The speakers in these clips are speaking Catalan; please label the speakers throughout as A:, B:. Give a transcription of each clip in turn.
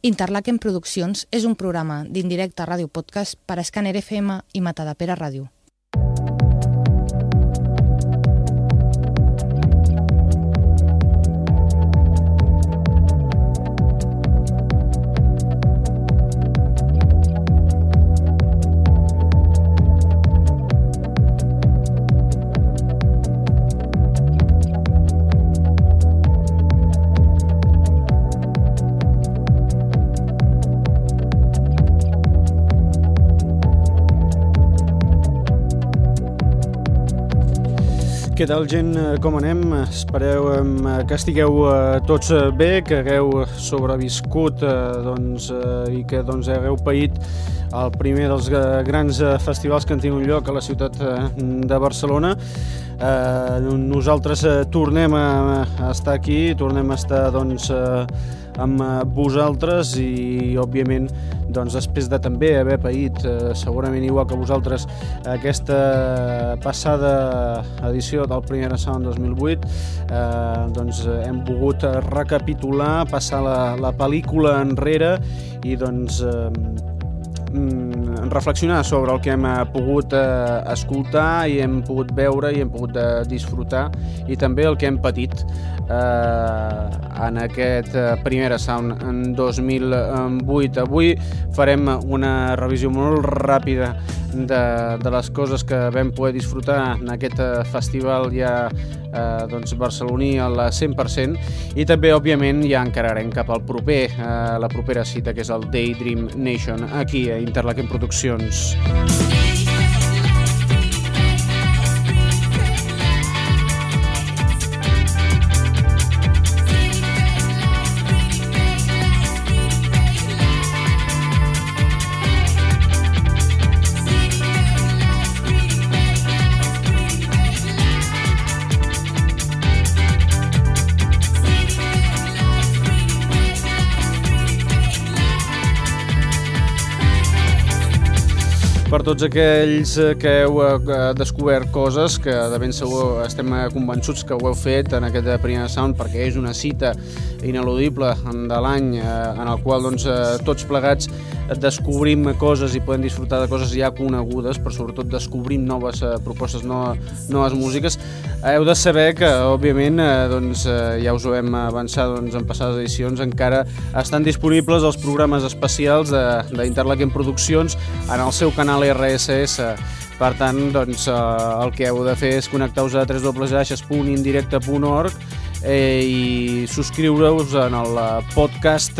A: Interlaken Produccions és un programa d'indirecte ràdio podcast per a Scanner FM i Matadepera Ràdio.
B: Què tal, gent? Com anem? Espereu que estigueu eh, tots eh, bé, que hagueu sobreviscut eh, doncs, i que doncs, hagueu paït el primer dels grans festivals que han tingut lloc a la ciutat de Barcelona. Nosaltres tornem a estar aquí, tornem a estar doncs, amb vosaltres i, òbviament, doncs, després de també haver paït, eh, segurament igual que vosaltres, aquesta passada edició del Primer Sound 2008, eh, doncs, hem pogut recapitular, passar la, la pel·lícula enrere i doncs, eh, mm, reflexionar sobre el que hem pogut eh, escoltar i hem pogut veure i hem pogut eh, disfrutar i també el que hem patit eh, en aquest eh, Primera Sound en 2008. Avui farem una revisió molt ràpida de, de les coses que vam poder disfrutar en aquest eh, festival ja eh, doncs barceloní al 100% i també, òbviament, ja encararem cap al proper, eh, la propera cita, que és el Daydream Nation, aquí a Interlaken Produccions. Música per tots aquells eh, que heu eh, descobert coses que de ben segur estem convençuts que ho heu fet en aquest primer sound perquè és una cita ineludible de l'any eh, en el qual doncs, tots plegats descobrim coses i podem disfrutar de coses ja conegudes, però sobretot descobrim noves propostes, no, noves músiques. Heu de saber que, òbviament, doncs, ja us ho hem avançat doncs, en passades edicions, encara estan disponibles els programes especials d'Interlaken Produccions en el seu canal RSS. Per tant, doncs, eh, el que heu de fer és connectar-vos a www.indirecte.org eh, i subscriure-us en el podcast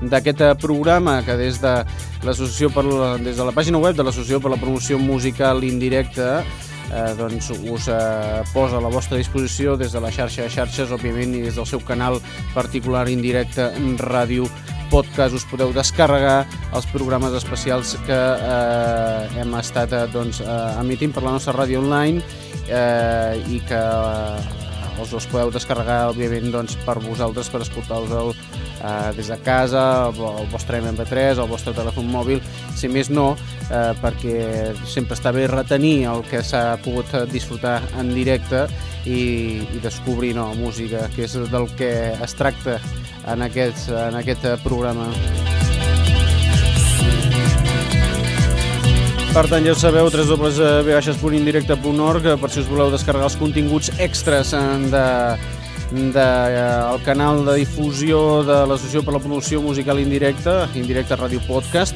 B: d'aquest programa que des de l'associació per la, des de la pàgina web de l'Associació per la Promoció Musical Indirecta eh, doncs us eh, posa a la vostra disposició des de la xarxa de xarxes, òbviament, i des del seu canal particular indirecte Ràdio podcast. Us podeu descarregar els programes especials que eh, hem estat eh, doncs, eh, emitint per la nostra ràdio online eh, i que eh, els, els podeu descarregar, òbviament, doncs, per vosaltres, per escoltar-vos eh, des de casa, el vostre MP3, el vostre telèfon mòbil, si més no, eh, perquè sempre està bé retenir el que s'ha pogut disfrutar en directe i, i descobrir nova música, que és del que es tracta en aquest, en aquest programa. Per tant, ja ho sabeu, www.indirecte.org per si us voleu descarregar els continguts extras de, de, el canal de difusió de l'Associació per la Promoció Musical Indirecta, Indirecte Ràdio Podcast.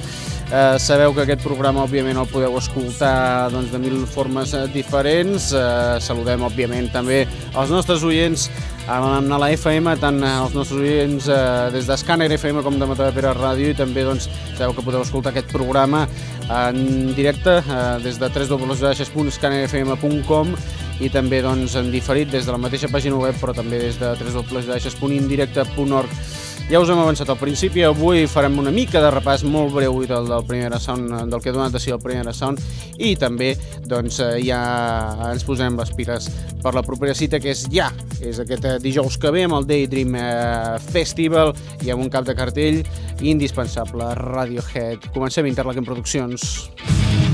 B: Eh, sabeu que aquest programa, òbviament, el podeu escoltar doncs, de mil formes diferents. Eh, saludem, òbviament, també els nostres oients amb la FM, tant els nostres oients eh, des d'Escàner FM com de Matadepera Ràdio i també doncs, sabeu que podeu escoltar aquest programa en directe eh, des de www.scannerfm.com i també doncs, en diferit des de la mateixa pàgina web però també des de www.indirecte.org ja us hem avançat al principi, avui farem una mica de repàs molt breu del, del primer sound, del que ha donat de si el primer sound i també doncs, eh, ja ens posem les piles per la propera cita que és ja, és aquest eh, dijous que ve amb el Daydream eh, Festival i amb un cap de cartell indispensable, Radiohead. Comencem Interlaken Produccions.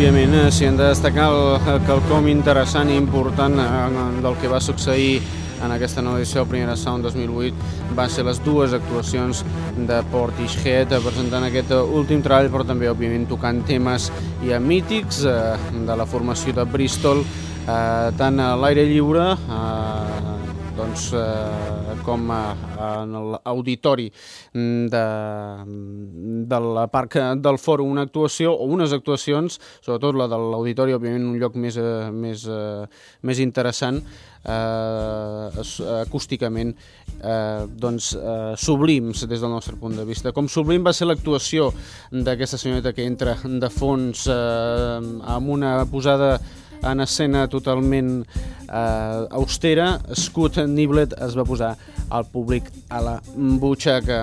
B: Òbviament, eh, si hem de destacar el, el quelcom interessant i important eh, del que va succeir en aquesta nova edició Primera Sound 2008 va ser les dues actuacions de Portishead eh, presentant aquest últim treball però també òbviament tocant temes ja mítics eh, de la formació de Bristol eh, tant a l'aire lliure eh, doncs, eh, com a, en l'auditori de, del parc del Fòrum, una actuació o unes actuacions, sobretot la de l'auditori, òbviament un lloc més, eh, més, eh, més interessant, eh, acústicament eh, doncs, eh, sublims des del nostre punt de vista. Com sublim va ser l'actuació d'aquesta senyoreta que entra de fons eh, amb una posada en escena totalment eh, austera, Scott Niblet es va posar al públic a la butxaca.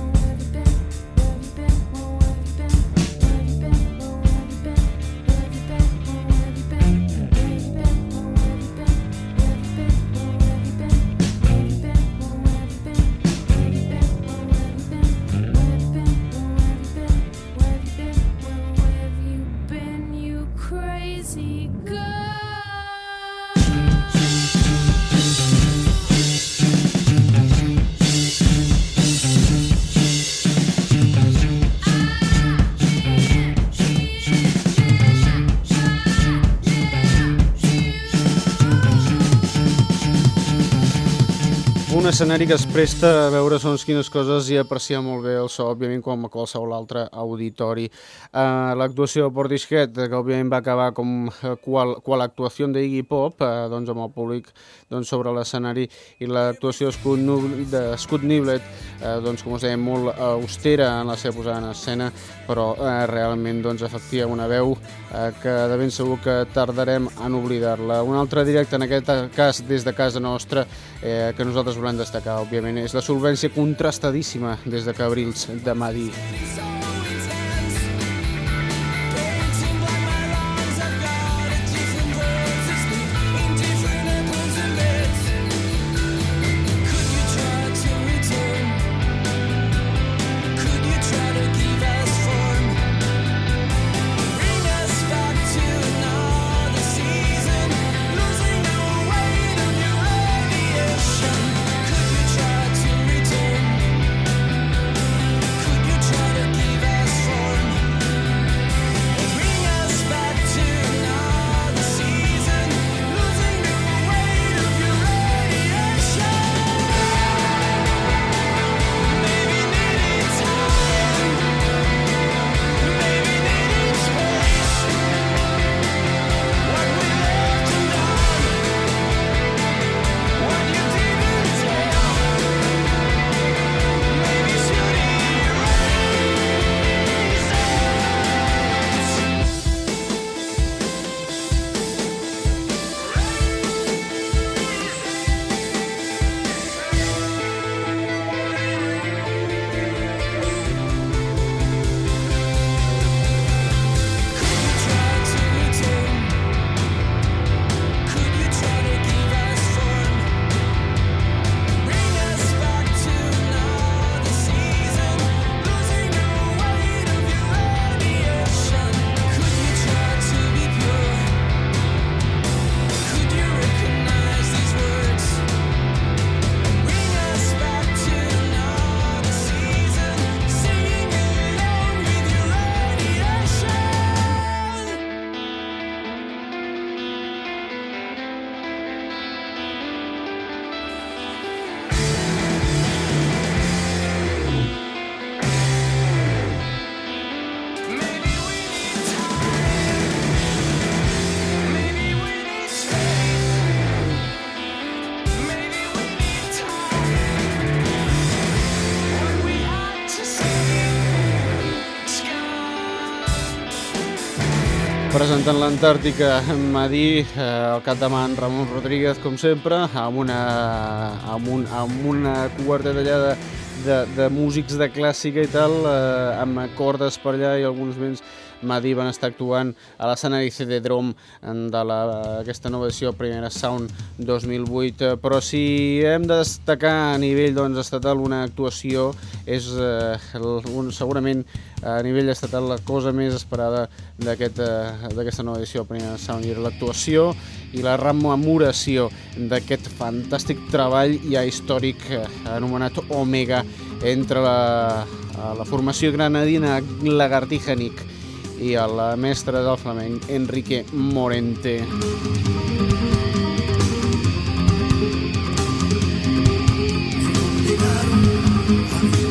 B: Escenari que es presta a veure segons quines coses i apreciar molt bé el so, òbviament, com a qualsevol altre auditori. Uh, L'actuació de Portishead, que òbviament va acabar com eh, qual, qual actuació de Iggy Pop, uh, doncs amb el públic doncs, sobre l'escenari, i l'actuació de Scott Niblet, uh, doncs, com us deia, molt austera en la seva posada en escena, però uh, realment doncs, efectiva una veu uh, que de ben segur que tardarem en oblidar-la. Un altre directe, en aquest cas des de casa nostra, eh, que nosaltres volem destacar, òbviament, és la solvència contrastadíssima des de Cabrils de Madí. Presentant l'Antàrtica, Madí, eh, al capdavant Ramon Rodríguez, com sempre, amb una, amb un, amb una quarteta allà de, de, de músics de clàssica i tal, eh, amb cordes per allà i alguns vents Madí van estar actuant a l'escenari CD Drom de la, aquesta nova edició Primera Sound 2008 eh, però si hem de destacar a nivell doncs, estatal una actuació és eh, un, segurament a nivell estatal la cosa més esperada d'aquesta aquest, eh, nova edició Primera Sound i l'actuació i la rememoració d'aquest fantàstic treball ja històric eh, anomenat Omega entre la, la formació granadina Lagartija Nick i el mestre del flamenc Enrique Morente.
C: Conquistaremos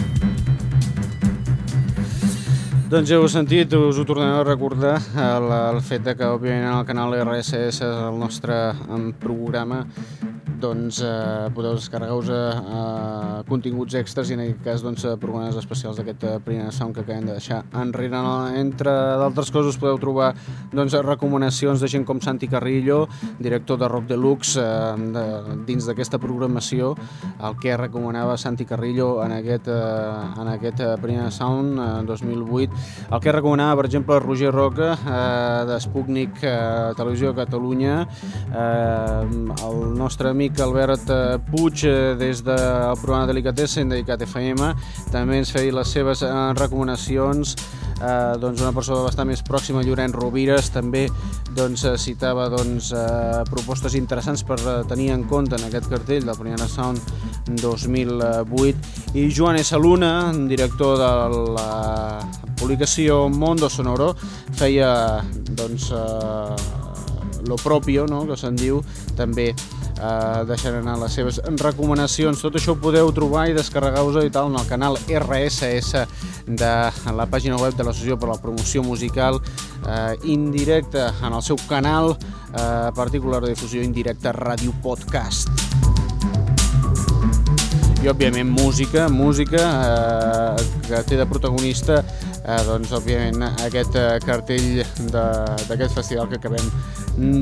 B: Doncs ja heu sentit, us ho tornem a recordar, el, el fet de que, òbviament, en el canal RSS, el nostre programa, doncs eh, podeu descarregar-vos eh, continguts extras i en aquest cas doncs, eh, programes especials d'aquest eh, primer sound que acabem de deixar enrere. Entre d'altres coses podeu trobar doncs, recomanacions de gent com Santi Carrillo, director de Rock Deluxe, eh, de, dins d'aquesta programació, el que recomanava Santi Carrillo en aquest, eh, en aquest eh, primer sound eh, 2008, el que recomanava, per exemple, Roger Roca eh, de Sputnik eh, Televisió de Catalunya, eh, el nostre amic Albert eh, Puig eh, des del programa Delicatessen dedicat FM també ens feia les seves eh, recomanacions eh, doncs una persona bastant més pròxima Llorenç Rovires també doncs, citava doncs, eh, propostes interessants per tenir en compte en aquest cartell del Primera Sound 2008 i Joan S. Luna, director de la publicació Mondo Sonoro feia doncs, eh, lo propio, no? que se'n diu, també eh, deixant anar les seves recomanacions. Tot això ho podeu trobar i descarregar-vos i tal en el canal RSS de la pàgina web de l'Associació per la Promoció Musical eh, indirecta en el seu canal eh, particular de difusió indirecta Ràdio Podcast i òbviament música, música eh, que té de protagonista eh, doncs òbviament aquest eh, cartell d'aquest festival que acabem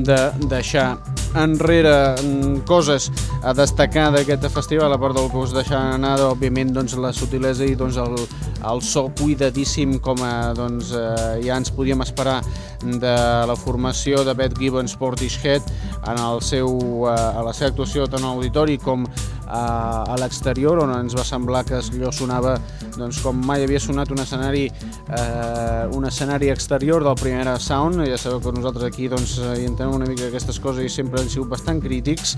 B: de deixar enrere mm, coses a destacar d'aquest festival, a part del que us deixaran anar, òbviament doncs, la sutilesa i doncs, el, el so cuidadíssim com a, doncs, eh, ja ens podíem esperar de la formació de Beth Gibbons Portishead en el seu, eh, a la seva actuació tant a l'auditori com a, a l'exterior on ens va semblar que allò sonava doncs, com mai havia sonat un escenari eh, un escenari exterior del Primera Sound ja sabeu que nosaltres aquí doncs, hi entenem una mica aquestes coses i sempre han sigut bastant crítics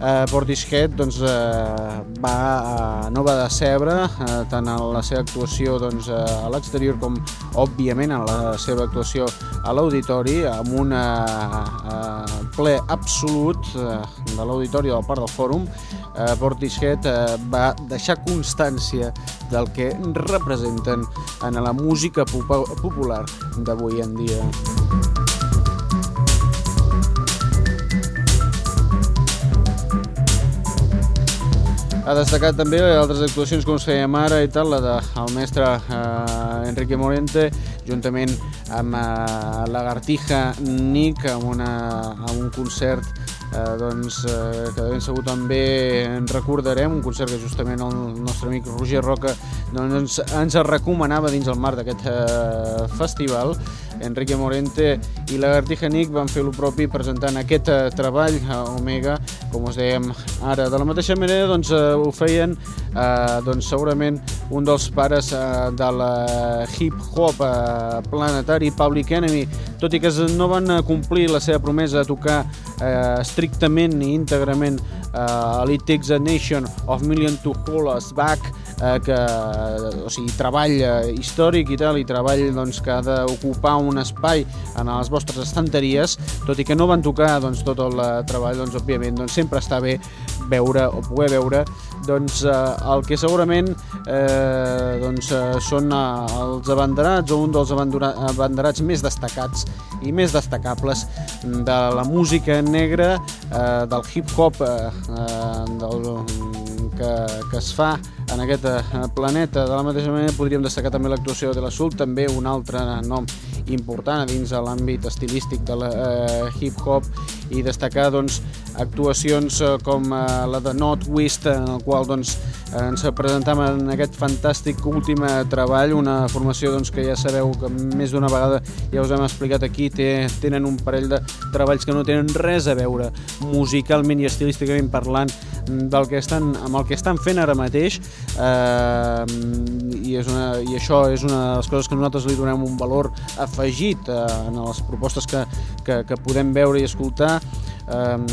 B: eh, Portishead doncs, eh, va, eh, no va decebre eh, tant en la seva actuació doncs, eh, a l'exterior com òbviament en la seva actuació a l'auditori amb un eh, ple absolut eh, de l'auditori del Parc del Fòrum eh, Portishead eh, va deixar constància del que representen en la música popu- popular d'avui en dia. Ha destacat també altres actuacions com es fèiem ara i tal, la del mestre eh, Enrique Morente, juntament amb eh, Lagartija Nick, amb, una, amb un concert eh, doncs, eh, que ben segur també en recordarem, un concert que justament el nostre amic Roger Roca doncs, ens recomanava dins el marc d'aquest eh, festival. Enrique Morente i Lagartija Nick van fer el propi presentant aquest eh, treball a Omega, com us dèiem ara. De la mateixa manera doncs, eh, ho feien eh, doncs, segurament un dels pares eh, de la hip-hop eh, planetari, Public Enemy, tot i que no van eh, complir la seva promesa de tocar eh, estrictament i íntegrament eh, It Takes a Nation of Million to Hold Us Back, eh, que, o sigui, treball eh, històric i tal, i treball doncs, que ha d'ocupar un espai en les vostres estanteries, tot i que no van tocar doncs, tot el eh, treball, doncs, òbviament, doncs, sempre està bé veure o poder veure doncs, eh, el que segurament eh, doncs, eh, són eh, els abanderats o un dels abandera- abanderats més destacats i més destacables de la música negra, eh, del hip-hop eh, eh, que, que es fa en aquest eh, planeta. De la mateixa manera podríem destacar també l'actuació de la Sul, també un altre nom important dins l'àmbit estilístic de la eh, hip-hop i destacar doncs, actuacions eh, com eh, la de Northwest en el qual doncs, ens presentem en aquest fantàstic últim eh, treball, una formació doncs, que ja sabeu que més d'una vegada ja us hem explicat aquí, té, tenen un parell de treballs que no tenen res a veure musicalment i estilísticament parlant del que estan, amb el que estan fent ara mateix eh, i, és una, i això és una de les coses que nosaltres li donem un valor afegit eh, en les propostes que, que, que podem veure i escoltar um,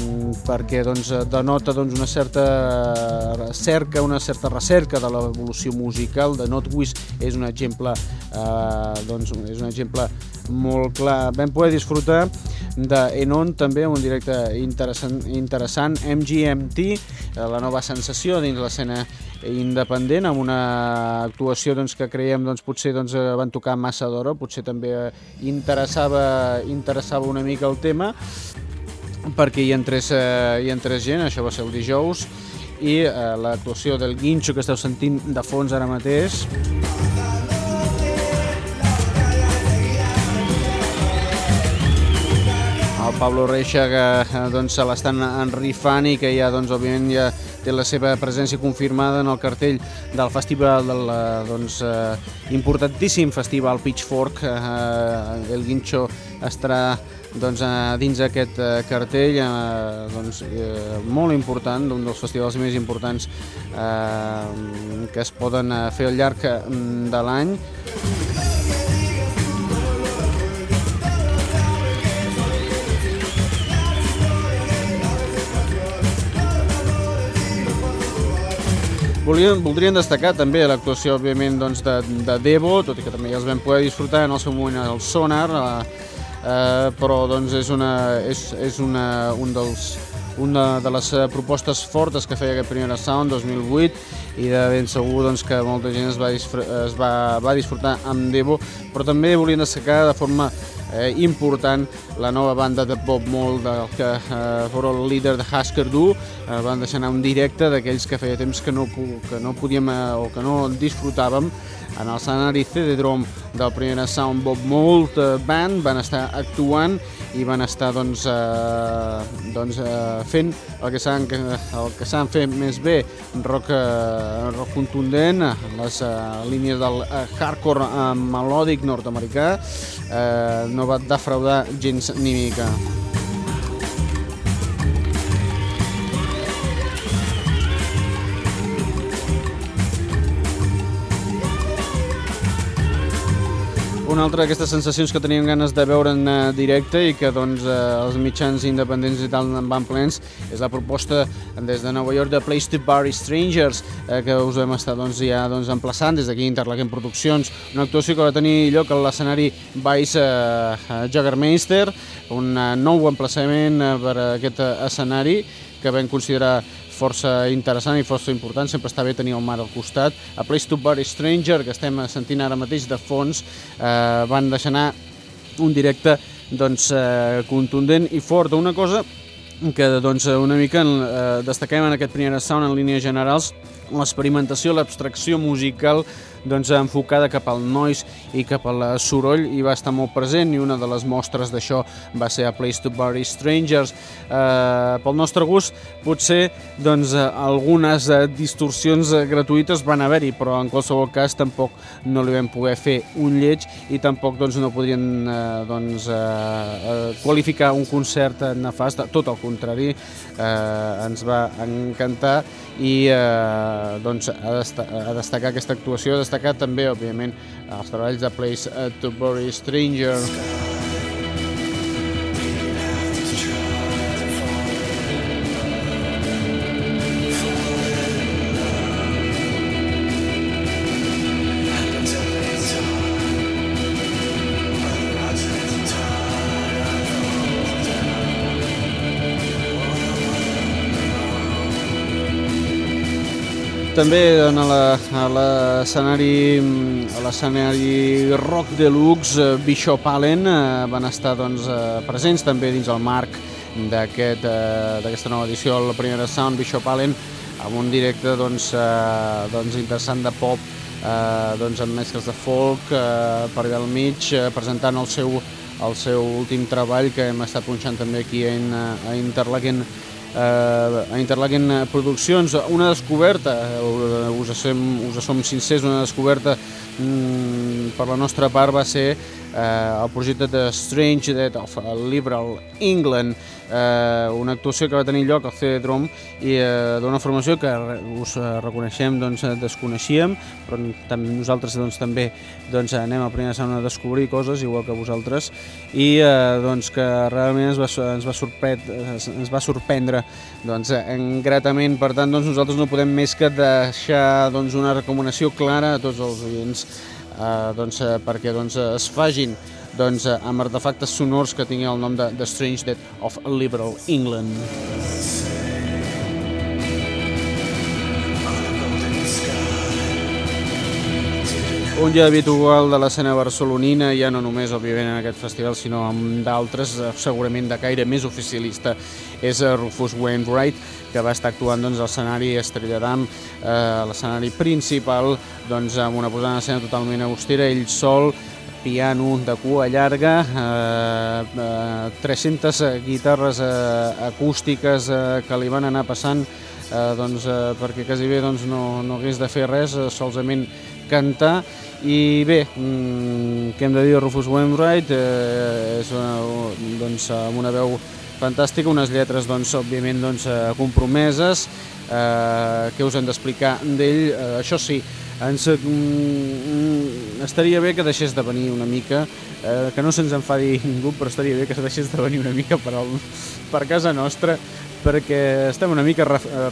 B: perquè doncs, denota doncs, una certa cerca, una certa recerca de l'evolució musical de Notwish és un exemple eh, doncs, és un exemple molt clar. Vam poder disfrutar de Enon també, un directe interessant, interessant MGMT, eh, la nova sensació dins l'escena independent amb una actuació doncs, que creiem doncs, potser doncs, eh, van tocar massa d'hora, potser també eh, interessava, interessava una mica el tema perquè hi entrés, eh, hi entrés gent, això va ser el dijous, i eh, l'actuació del Guincho que esteu sentint de fons ara mateix. El Pablo Reixa que eh, doncs, se l'estan enrifant i que ja, doncs, òbviament, ja té la seva presència confirmada en el cartell del festival, del eh, doncs, eh, importantíssim festival Pitchfork. Eh, el Guincho estarà doncs, eh, dins aquest eh, cartell eh, doncs, eh, molt important, d'un dels festivals més importants eh, que es poden eh, fer al llarg eh, de l'any. Volíem, voldrien destacar també l'actuació, òbviament, doncs, de, de Devo, tot i que també ja els vam poder disfrutar en el seu moment al Sonar, eh, eh, però doncs, és, una, és, és una, un dels, una de les eh, propostes fortes que feia aquest primer Sound 2008 i de ben segur doncs, que molta gent es va, es va, va disfrutar amb Devo, però també volien destacar de forma eh, important la nova banda de Bob Mold del que eh, fora el líder de Husker Du. Eh, van deixar anar un directe d'aquells que feia temps que no, que no podíem eh, o que no disfrutàvem en el escenari CD-Drom del primer Sound Bob Mold eh, Band van estar actuant i van estar doncs, eh, doncs, eh, fent el que saben, el que saben fer més bé rock, eh, rock contundent les eh, línies del eh, hardcore eh, melòdic nord-americà eh, no va defraudar gens ni mica. Una altra d'aquestes sensacions que teníem ganes de veure en eh, directe i que doncs, eh, els mitjans independents i tal en van plens és la proposta des de Nova York de Place to Bury Strangers eh, que us hem estat doncs, ja doncs, emplaçant des d'aquí Interlaken Produccions. Una actuació que va tenir lloc a l'escenari Vice eh, Jaggermeister un nou emplaçament eh, per a aquest escenari que vam considerar força interessant i força important, sempre està bé tenir el mar al costat. A Place to Bury Stranger, que estem sentint ara mateix de fons, eh, van deixar anar un directe doncs, eh, contundent i fort. Una cosa que doncs, una mica eh, destaquem en aquest primer sound en línies generals l'experimentació, l'abstracció musical doncs, enfocada cap al noise i cap al soroll i va estar molt present i una de les mostres d'això va ser a Place to Bury Strangers. Eh, pel nostre gust, potser doncs, eh, algunes eh, distorsions eh, gratuïtes van haver-hi, però en qualsevol cas tampoc no li vam poder fer un lleig i tampoc doncs, no podrien eh, doncs, eh, eh, qualificar un concert nefast, tot el contrari, eh, ens va encantar i eh, doncs, a, desta a destacar aquesta actuació, a destacar també, òbviament, els treballs de Place eh, to Bury Stranger. També en a l'escenari a l'escenari Rock Deluxe, eh, Bishop Allen eh, van estar doncs, eh, presents també dins el marc d'aquest, d'aquesta nova edició, la primera Sound Bishop Allen, amb un directe doncs, doncs interessant de pop, doncs amb mescles de folk per allà al mig, presentant el seu, el seu últim treball que hem estat punxant també aquí en, a Interlaken eh, a Interlaken Produccions, una descoberta, eh, us, som, us som sincers, una descoberta mm, per la nostra part va ser eh, el projecte de Strange Dead of Liberal England, eh, una actuació que va tenir lloc al Cedrom i eh, d'una formació que us eh, reconeixem, doncs, eh, desconeixíem, però també nosaltres doncs, també doncs, anem a primer a descobrir coses, igual que vosaltres, i eh, doncs, que realment ens va, ens va, sorpret, ens va sorprendre doncs, en gratament. Per tant, doncs, nosaltres no podem més que deixar doncs, una recomanació clara a tots els oients eh, doncs, eh, perquè doncs, eh, es fagin doncs, amb artefactes sonors que tinguin el nom de The Strange Dead of Liberal England. Un dia habitual de l'escena barcelonina, ja no només, òbviament, en aquest festival, sinó amb d'altres, eh, segurament de caire més oficialista, és eh, Rufus Wainwright, que va estar actuant doncs, al escenari Estrella d'Am, eh, l'escenari principal, doncs, amb una posada en escena totalment austera, ell sol, piano de cua llarga, eh, eh, 300 guitarres eh, acústiques eh, que li van anar passant eh, doncs, eh, perquè quasi bé doncs, no, no hagués de fer res, eh, solament cantar i bé, mm, què hem de dir? Rufus Wainwright eh, és una, doncs, amb una veu fantàstica, unes lletres doncs, òbviament doncs, eh, compromeses. Eh, què us hem d'explicar d'ell, eh, això sí ens, mm, estaria bé que deixés de venir una mica eh, que no se'ns enfadi ningú però estaria bé que deixés de venir una mica per, al, per casa nostra perquè estem una mica eh,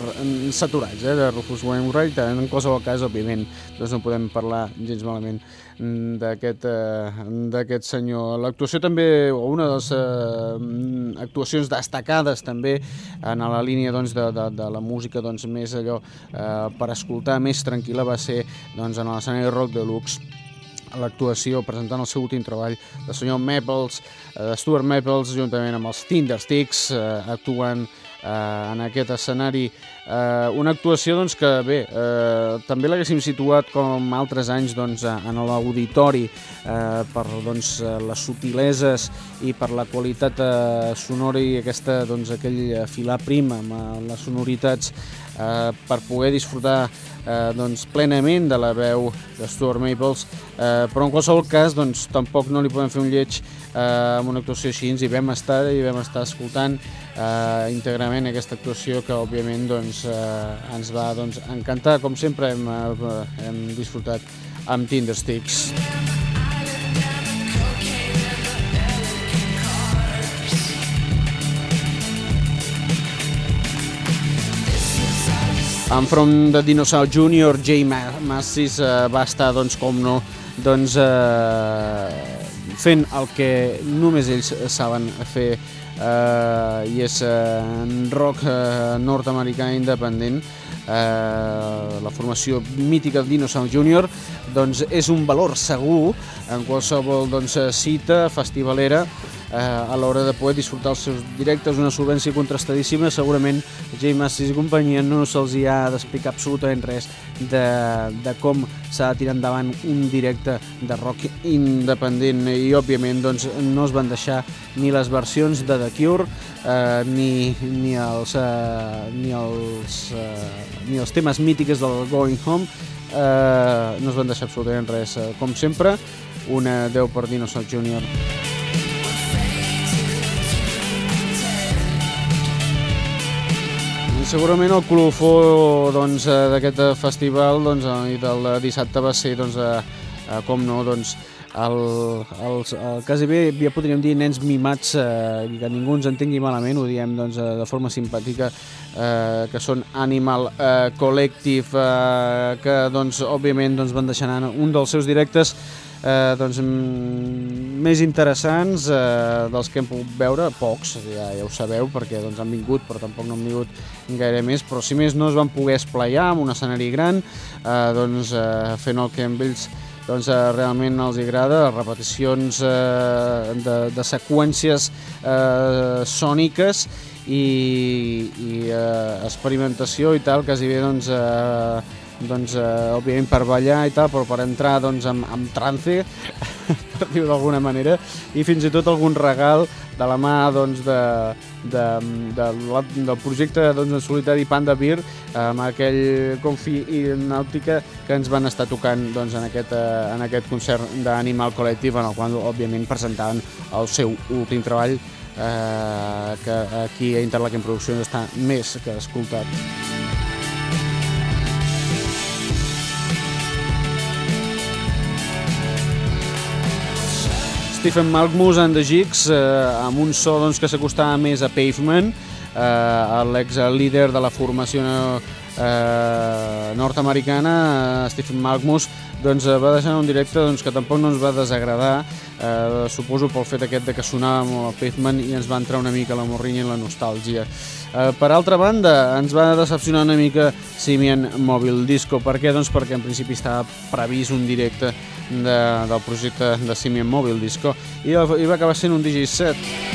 B: saturats eh, de Rufus Wainwright. En qualsevol cas, òbviament, doncs no podem parlar gens malament d'aquest eh, d'aquest senyor. L'actuació també, o una de les eh, actuacions destacades també en la línia doncs, de, de, de la música doncs, més allò eh, per escoltar més tranquil·la va ser doncs, en l'escenari Rock Deluxe l'actuació presentant el seu últim treball del senyor Maples, eh, Stuart Maples, juntament amb els Tindersticks, eh, actuant en aquest escenari. Eh, una actuació doncs, que, bé, eh, també l'haguéssim situat com altres anys doncs, en l'auditori eh, per doncs, eh, les sutileses i per la qualitat eh, sonora i aquesta, doncs, aquell filar prim amb eh, les sonoritats eh, per poder disfrutar eh, doncs, plenament de la veu de Stuart Maples, eh, però en qualsevol cas doncs, tampoc no li podem fer un lleig eh, amb una actuació així i vam estar i vam estar escoltant eh, íntegrament aquesta actuació que òbviament doncs, eh, ens va doncs, encantar, com sempre hem, eh, hem disfrutat amb Tindersticks. En From the Dinosaur Jr., Jay Ma- Massis eh, va estar, doncs, com no, doncs, eh, fent el que només ells saben fer eh, i és eh, rock eh, nord-americà independent eh, la formació mítica Dinosaur Jr. doncs, és un valor segur en qualsevol doncs, cita festivalera eh, a l'hora de poder disfrutar els seus directes, una solvència contrastadíssima, segurament Jay Massis i companyia no se'ls hi ha d'explicar absolutament res de, de com s'ha de tirar endavant un directe de rock independent i òbviament doncs, no es van deixar ni les versions de The Cure eh, ni, ni, els, eh, ni, els, eh, ni els temes mítiques del Going Home eh, no es van deixar absolutament res. Eh, com sempre, una 10 per Dino Soc Junior. I segurament el colofó doncs, eh, d'aquest festival doncs, eh, i del dissabte va ser, doncs, eh, com no, doncs, el, els, el, quasi bé ja podríem dir nens mimats eh, que ningú ens entengui malament, ho diem doncs, de forma simpàtica eh, que són Animal eh, Collective eh, que doncs, òbviament doncs, van deixar anar un dels seus directes eh, doncs, mm, més interessants eh, dels que hem pogut veure, pocs, ja, ja ho sabeu, perquè doncs, han vingut, però tampoc no han vingut gaire més, però si més no es van poder esplayar amb un escenari gran, eh, doncs, eh, fent el que amb ells doncs, eh, realment els agrada, repeticions eh, de, de seqüències eh, sòniques i, i eh, experimentació i tal, quasi bé doncs, eh, doncs, eh, òbviament per ballar i tal, però per entrar doncs, amb, amb trance, per dir-ho d'alguna manera, i fins i tot algun regal de la mà doncs, de, de, de, la- del projecte doncs, en solitari Panda Beer amb aquell confi i nàutica que ens van estar tocant doncs, en, aquest, eh, en aquest concert d'Animal Collective en el qual òbviament presentaven el seu últim treball eh, que aquí a Interlaken Produccions està més que escoltat. Stephen Malkmus and the Jigs eh, amb un so doncs, que s'acostava més a Pavement, eh, l'ex-líder de la formació eh, nord-americana, eh, Stephen Malkmus, doncs, eh, va deixar un directe doncs, que tampoc no ens va desagradar, eh, suposo pel fet aquest de que sonava molt el Pavement i ens va entrar una mica la morrinya i la nostàlgia. Eh, per altra banda, ens va decepcionar una mica Simian Mobile Disco. Per què? Doncs perquè en principi estava previst un directe de, del projecte de Simian Mobile Disco i, i va acabar sent un DJ set.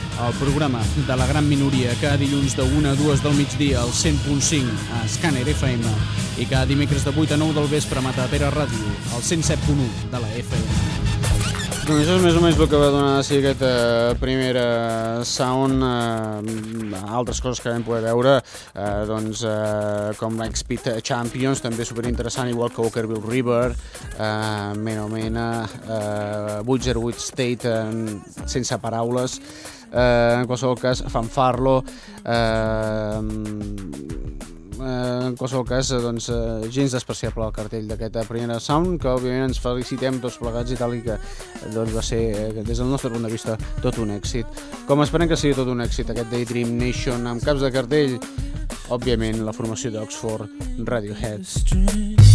D: el programa de la gran minoria cada dilluns de 1 a 2 del migdia al 100.5 a Scanner FM i cada dimecres de 8 a 9 del vespre a Matapera Ràdio al 107.1 de la FM.
B: Doncs això és més o menys el que va donar sí, aquest eh, primer eh, sound, eh, altres coses que vam poder veure, eh, doncs, eh, com l'X-Pit Champions, també superinteressant, igual que Walkerville River, eh, Mena Mena, eh, Butcherwood State, eh, sense paraules, eh, en qualsevol cas, Fanfarlo, eh, eh, en qualsevol cas, eh, doncs, eh, gens despreciable el cartell d'aquest eh, primer sound, que òbviament ens felicitem tots plegats i tal, i que doncs, va ser, des del nostre punt de vista, tot un èxit. Com esperem que sigui tot un èxit aquest Daydream Nation amb caps de cartell, òbviament la formació d'Oxford, Radiohead.
C: Did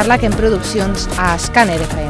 A: Interlaken Produccions a Scanner FM.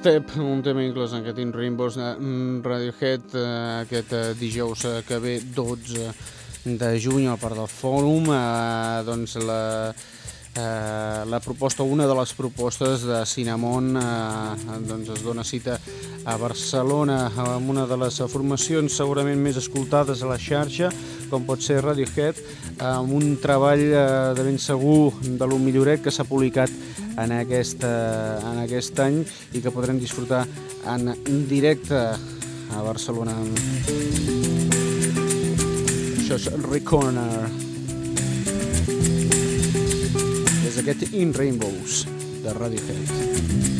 B: Step, un tema inclòs en aquest In Rainbows de mm, Radiohead, eh, aquest eh, dijous eh, que ve 12 de juny al Parc del Fòrum, eh, doncs la, eh, la proposta, una de les propostes de Cinnamon eh, doncs es dona cita a Barcelona amb una de les formacions segurament més escoltades a la xarxa, com pot ser Radiohead, amb un treball eh, de ben segur de lo milloret que s'ha publicat en aquest, en aquest any i que podrem disfrutar en directe a Barcelona. Això és Recorner. Aquest In Rainbows de Radiohead.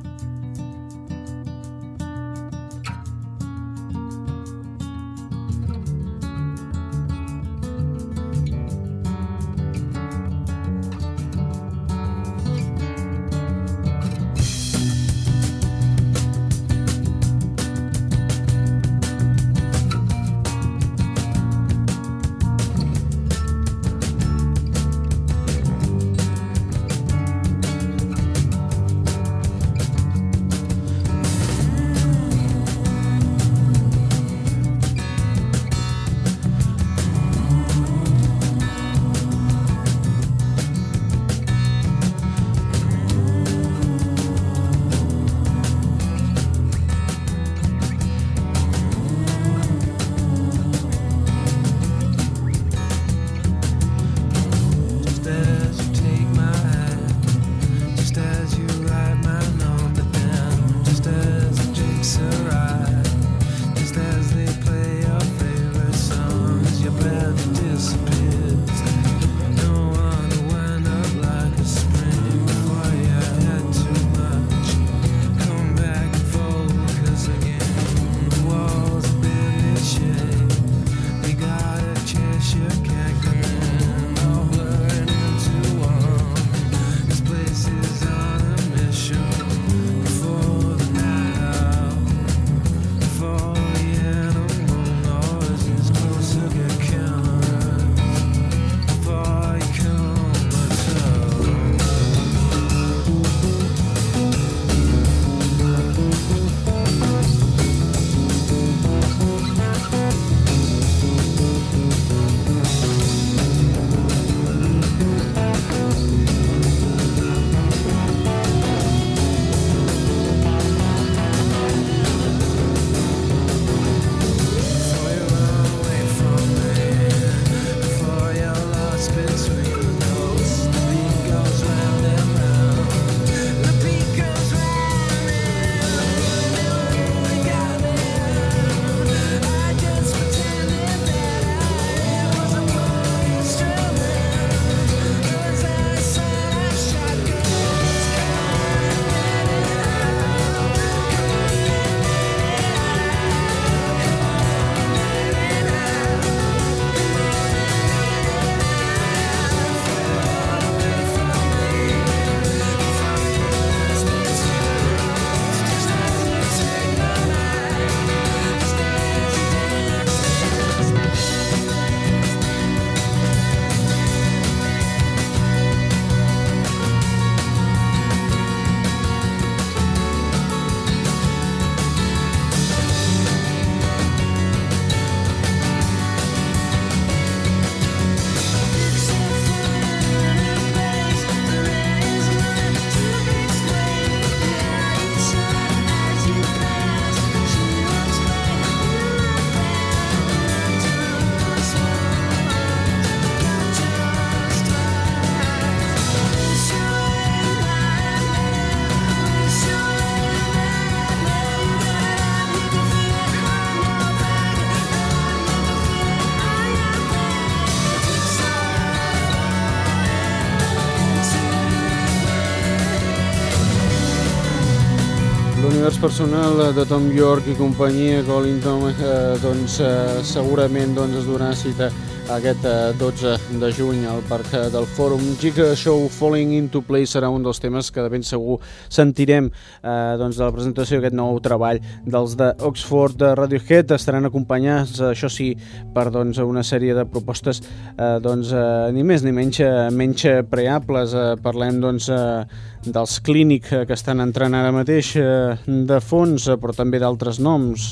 B: Personal de Tom York i companyia, Colin Tom, eh, doncs, eh, segurament doncs, es donarà cita aquest eh, 12 de juny al Parc del Fòrum. Giga Show Falling into Place serà un dels temes que de ben segur sentirem eh, doncs, de la presentació d'aquest nou treball dels de Oxford de Radiohead. Estaran acompanyats, eh, això sí, per doncs, una sèrie de propostes eh, doncs, eh, ni més ni menys, eh, menys preables. Eh, parlem doncs, eh, dels clínic eh, que estan entrant ara mateix eh, de fons, eh, però també d'altres noms.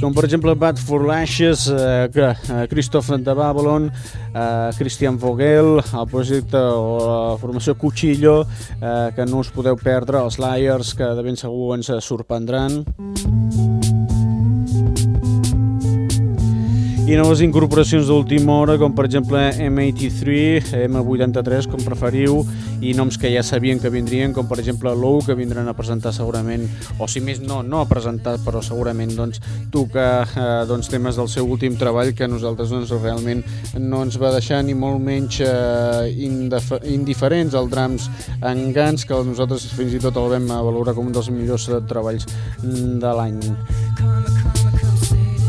B: Com per exemple Bad for Lashes, eh, eh, Christoph de Babylon, eh, Christian Vogel, el projecte o la formació Cuchillo, eh, que no us podeu perdre, els Liars, que de ben segur ens sorprendran. I noves incorporacions d'última hora, com per exemple M83, M83, com preferiu, i noms que ja sabien que vindrien, com per exemple Low, que vindran a presentar segurament, o si més no, no a presentar, però segurament doncs, tocar eh, doncs, temes del seu últim treball que a nosaltres doncs, realment no ens va deixar ni molt menys eh, indif indiferents al drums en Gans, que nosaltres fins i tot el vam valorar com un dels millors treballs de l'any.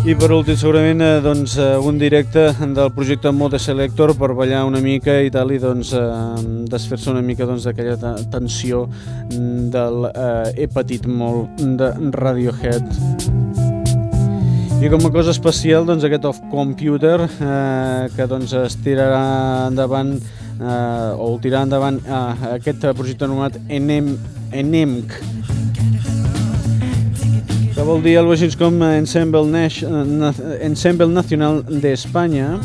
B: I per últim, segurament, eh, doncs, eh, un directe del projecte Mode Selector per ballar una mica i tal, i doncs, eh, desfer-se una mica doncs, d'aquella doncs, tensió del eh, He patit molt de Radiohead. I com a cosa especial, doncs, aquest Off Computer, eh, que doncs, es tirarà endavant eh, o el tirarà endavant eh, aquest projecte anomenat Enem, Enemc, que vol dir alguna cosa com Ensemble, Nash, Na Ensemble Nacional d'Espanya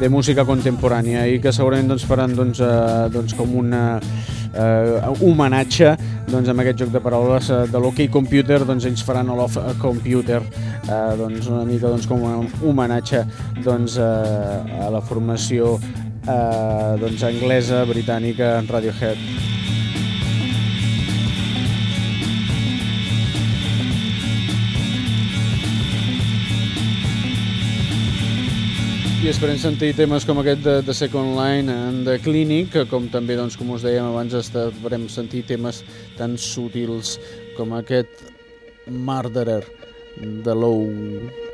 B: de música contemporània i que segurament doncs, faran doncs, eh, doncs, com una eh, homenatge doncs, amb aquest joc de paraules eh, de l'OK Computer doncs, ells faran l'Off Computer eh, doncs, una mica doncs, com un homenatge doncs, eh, a la formació eh, doncs, anglesa, britànica Radiohead i esperem sentir temes com aquest de, de Second Line and The Clinic, com també, doncs, com us dèiem abans, esperem sentir temes tan sutils com aquest Murderer de Low.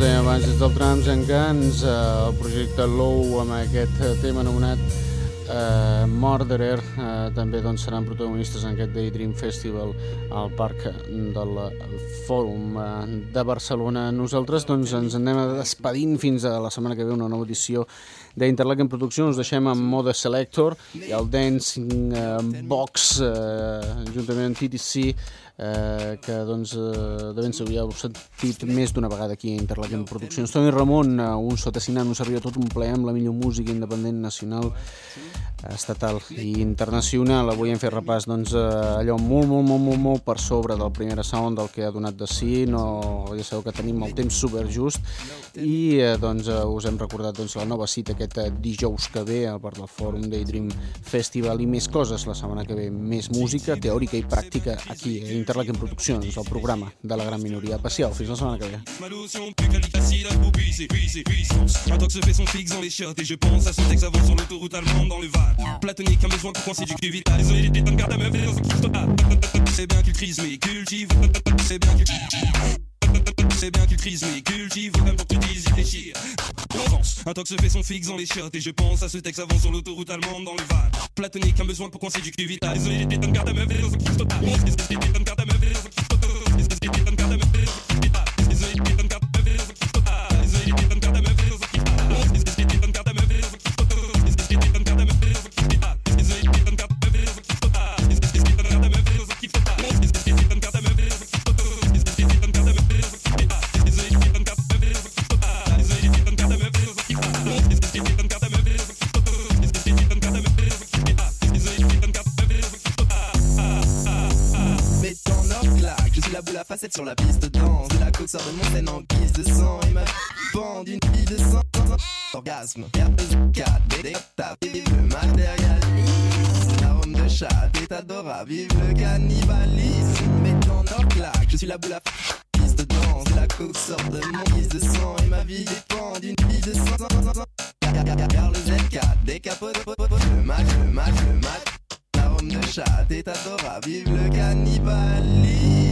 B: Del Trams and Guns, eh, el projecte Low amb aquest eh, tema anomenat eh, Murderer, eh, també doncs, seran protagonistes en aquest Daydream Festival al Parc del Fòrum eh, de Barcelona. Nosaltres doncs, ens anem despedint fins a la setmana que ve una nova edició d'Interlaken Produccions. Us deixem amb Mode Selector i el Dancing eh, Box eh, juntament amb TTC eh, que doncs, eh, de ben segur ja heu sentit més d'una vegada aquí a Interlaken Produccions. Toni Ramon, eh, un sotacinant, un servidor tot un plaer amb la millor música independent nacional estatal i internacional. Avui hem fet repàs doncs, eh, allò molt, molt, molt, molt, molt per sobre del primer sound del que ha donat de si. No, ja sabeu que tenim el temps superjust i eh, doncs, eh, us hem recordat doncs, la nova cita aquest dijous que ve al part del Fòrum Daydream Festival i més coses la setmana que ve. Més música teòrica i pràctica aquí a Interlaken Produccions, el programa de la gran minoria. Fins la setmana que ve.
E: Se fait les et je pense à sur l'autoroute dans le. Platonique, un besoin pour coincer du cul vital. Dans un. C'est bien qu'il crise mais cultive. C'est bien qu'il c'est bien qu'il crise mais cultive Même pour que tu dises déchire L'enfance, un tox se fait son fixe dans les chiottes Et je pense à ce texte avant sur l'autoroute allemande dans le Var Platonique, un besoin pour coincer du cul vital Isolé des tonnes garde à meuf et dans un kiff total Des tonnes garde à meuf et dans un kiff total Des tonnes garde à meuf et dans un kiff vital
F: sur la piste de danse. La côte sort de mon scène en guise de sang. Et ma bande d'une fille de sang. Orgasme, R2-4, BD, ta vive le matérialisme. L'arôme de chat est vive le cannibalisme. Mais ton or claque, je suis la boule à piste de danse. La côte sort de mon guise de sang. Et ma vie dépend d'une fille de sang. Car le Z4 décapote Le match, le match, le match de chat est adorable, vive le cannibalisme.